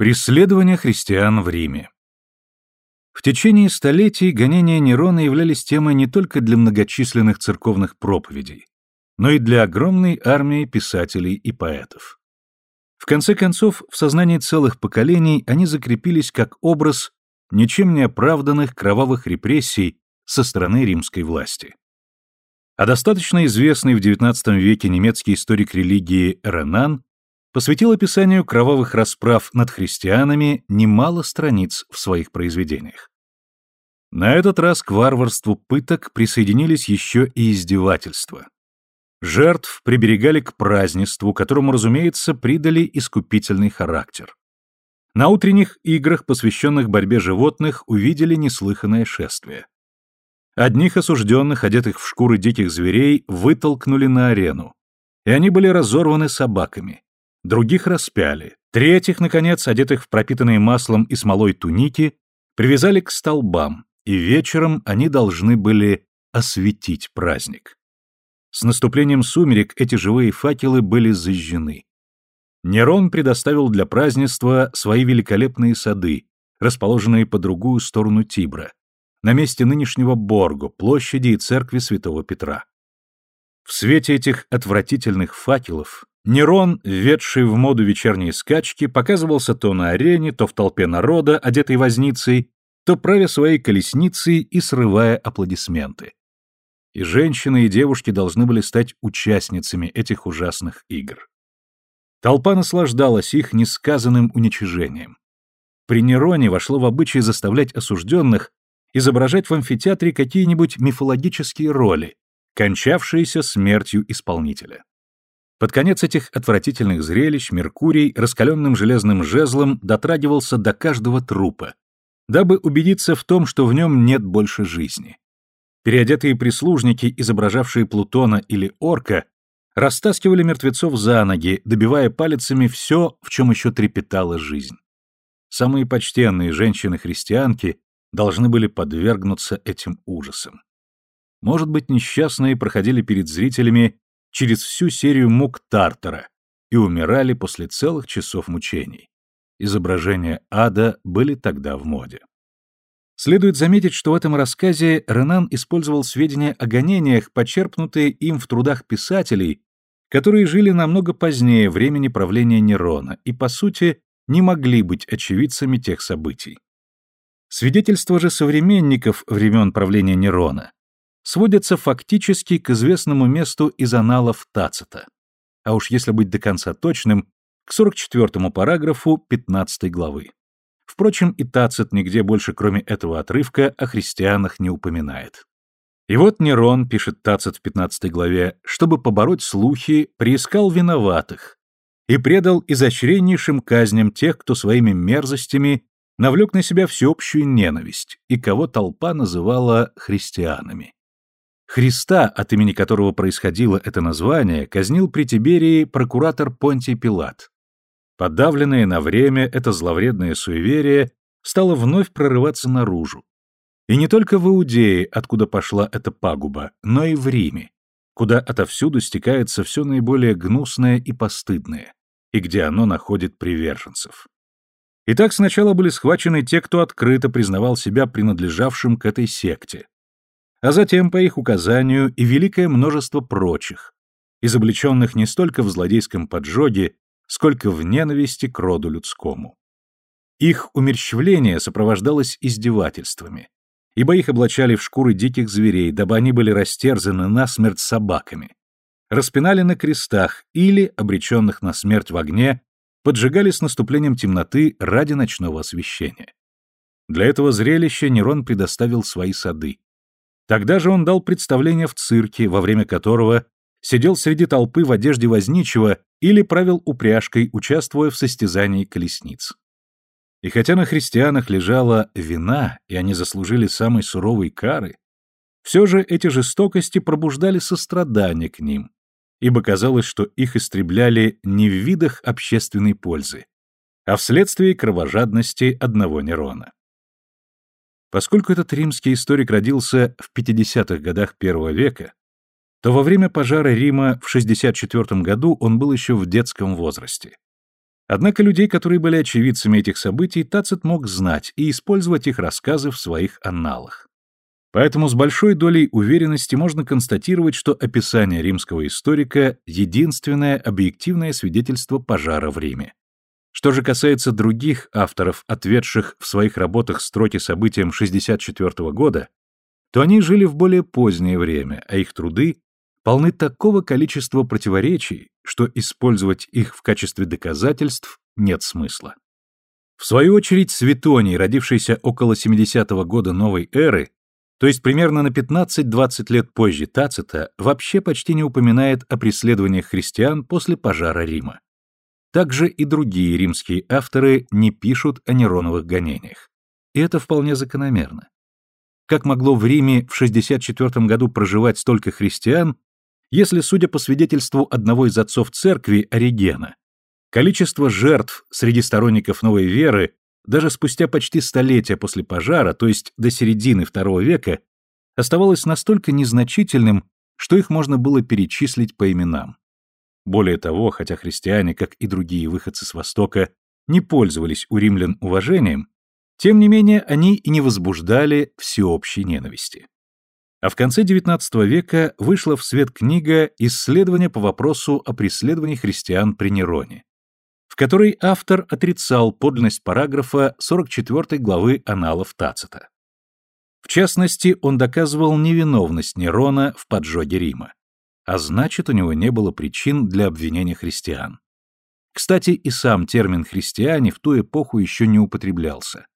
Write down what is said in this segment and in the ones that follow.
Преследование христиан в Риме В течение столетий гонения Нерона являлись темой не только для многочисленных церковных проповедей, но и для огромной армии писателей и поэтов. В конце концов, в сознании целых поколений они закрепились как образ ничем не оправданных кровавых репрессий со стороны римской власти. А достаточно известный в XIX веке немецкий историк религии Ренан посвятил описанию кровавых расправ над христианами немало страниц в своих произведениях. На этот раз к варварству пыток присоединились еще и издевательства. Жертв приберегали к празднеству, которому, разумеется, придали искупительный характер. На утренних играх, посвященных борьбе животных, увидели неслыханное шествие. Одних осужденных, одетых в шкуры диких зверей, вытолкнули на арену, и они были разорваны собаками. Других распяли. Третьих, наконец, одетых в пропитанные маслом и смолой туники, привязали к столбам, и вечером они должны были осветить праздник. С наступлением сумерек эти живые факелы были зажжены. Нерон предоставил для празднества свои великолепные сады, расположенные по другую сторону Тибра, на месте нынешнего Борго, площади и церкви святого Петра. В свете этих отвратительных факелов Нерон, введший в моду вечерние скачки, показывался то на арене, то в толпе народа, одетой возницей, то правя своей колесницей и срывая аплодисменты. И женщины, и девушки должны были стать участницами этих ужасных игр. Толпа наслаждалась их несказанным уничижением. При Нероне вошло в обычай заставлять осужденных изображать в амфитеатре какие-нибудь мифологические роли, кончавшиеся смертью исполнителя. Под конец этих отвратительных зрелищ Меркурий раскаленным железным жезлом дотрагивался до каждого трупа, дабы убедиться в том, что в нем нет больше жизни. Переодетые прислужники, изображавшие Плутона или Орка, растаскивали мертвецов за ноги, добивая палицами все, в чем еще трепетала жизнь. Самые почтенные женщины-христианки должны были подвергнуться этим ужасам. Может быть, несчастные проходили перед зрителями через всю серию мук Тартара и умирали после целых часов мучений. Изображения ада были тогда в моде. Следует заметить, что в этом рассказе Ренан использовал сведения о гонениях, почерпнутые им в трудах писателей, которые жили намного позднее времени правления Нерона и, по сути, не могли быть очевидцами тех событий. Свидетельства же современников времен правления Нерона сводятся фактически к известному месту из аналов Тацита. А уж если быть до конца точным, к 44 параграфу 15 главы. Впрочем, и Тацит нигде больше, кроме этого отрывка, о христианах не упоминает. И вот Нерон, пишет Тацит в 15 главе, чтобы побороть слухи, приискал виноватых и предал изощреннейшим казням тех, кто своими мерзостями навлек на себя всеобщую ненависть и кого толпа называла христианами. Христа, от имени которого происходило это название, казнил при Тиберии прокуратор Понтий Пилат. Подавленное на время это зловредное суеверие стало вновь прорываться наружу. И не только в Иудее, откуда пошла эта пагуба, но и в Риме, куда отовсюду стекается все наиболее гнусное и постыдное, и где оно находит приверженцев. Итак, сначала были схвачены те, кто открыто признавал себя принадлежавшим к этой секте, а затем, по их указанию, и великое множество прочих, изобличенных не столько в злодейском поджоге, сколько в ненависти к роду людскому. Их умерщвление сопровождалось издевательствами, ибо их облачали в шкуры диких зверей, дабы они были растерзаны насмерть собаками, распинали на крестах или, обреченных на смерть в огне, поджигали с наступлением темноты ради ночного освещения. Для этого зрелища Нерон предоставил свои сады, Тогда же он дал представление в цирке, во время которого сидел среди толпы в одежде возничего или правил упряжкой, участвуя в состязании колесниц. И хотя на христианах лежала вина, и они заслужили самой суровой кары, все же эти жестокости пробуждали сострадание к ним, ибо казалось, что их истребляли не в видах общественной пользы, а вследствие кровожадности одного Нерона. Поскольку этот римский историк родился в 50-х годах первого века, то во время пожара Рима в 64 году он был еще в детском возрасте. Однако людей, которые были очевидцами этих событий, Тацит мог знать и использовать их рассказы в своих анналах. Поэтому с большой долей уверенности можно констатировать, что описание римского историка – единственное объективное свидетельство пожара в Риме. Что же касается других авторов, ответших в своих работах строки событиям 64 года, то они жили в более позднее время, а их труды полны такого количества противоречий, что использовать их в качестве доказательств нет смысла. В свою очередь, Светоний, родившийся около 70-го года новой эры, то есть примерно на 15-20 лет позже Тацита, вообще почти не упоминает о преследованиях христиан после пожара Рима. Также и другие римские авторы не пишут о Нероновых гонениях. И это вполне закономерно. Как могло в Риме в 64 году проживать столько христиан, если, судя по свидетельству одного из отцов церкви, Оригена, количество жертв среди сторонников новой веры даже спустя почти столетия после пожара, то есть до середины II века, оставалось настолько незначительным, что их можно было перечислить по именам. Более того, хотя христиане, как и другие выходцы с Востока, не пользовались у римлян уважением, тем не менее они и не возбуждали всеобщей ненависти. А в конце XIX века вышла в свет книга «Исследования по вопросу о преследовании христиан при Нероне», в которой автор отрицал подлинность параграфа 44 главы аналов Тацита. В частности, он доказывал невиновность Нерона в поджоге Рима, а значит, у него не было причин для обвинения христиан. Кстати, и сам термин «христиане» в ту эпоху еще не употреблялся.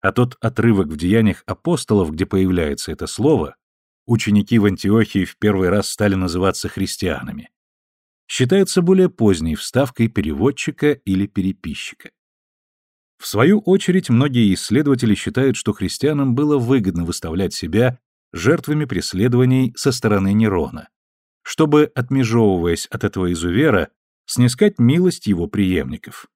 А тот отрывок в деяниях апостолов, где появляется это слово, ученики в Антиохии в первый раз стали называться христианами, считается более поздней вставкой переводчика или переписчика. В свою очередь, многие исследователи считают, что христианам было выгодно выставлять себя жертвами преследований со стороны Нерона, чтобы, отмежевываясь от этого изувера, снискать милость его преемников.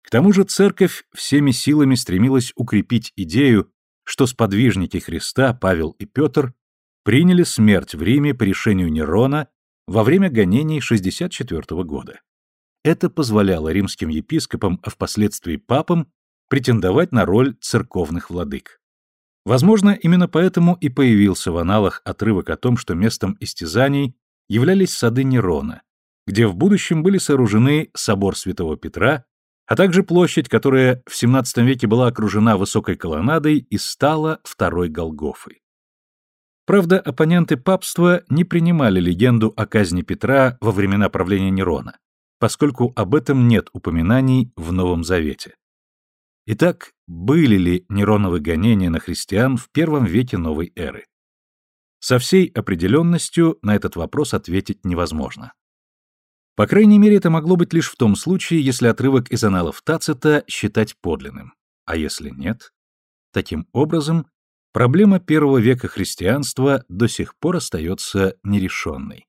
К тому же церковь всеми силами стремилась укрепить идею, что сподвижники Христа, Павел и Петр, приняли смерть в Риме по решению Нерона во время гонений 64 года. Это позволяло римским епископам, а впоследствии папам, претендовать на роль церковных владык. Возможно, именно поэтому и появился в аналах отрывок о том, что местом истязаний являлись сады Нерона, где в будущем были сооружены собор Святого Петра, а также площадь, которая в XVII веке была окружена высокой колоннадой и стала второй Голгофой. Правда, оппоненты папства не принимали легенду о казни Петра во времена правления Нерона, поскольку об этом нет упоминаний в Новом Завете. Итак, были ли Нероновы гонения на христиан в первом веке новой эры? Со всей определенностью на этот вопрос ответить невозможно. По крайней мере, это могло быть лишь в том случае, если отрывок из аналов Тацита считать подлинным. А если нет? Таким образом, Проблема первого века христианства до сих пор остается нерешенной.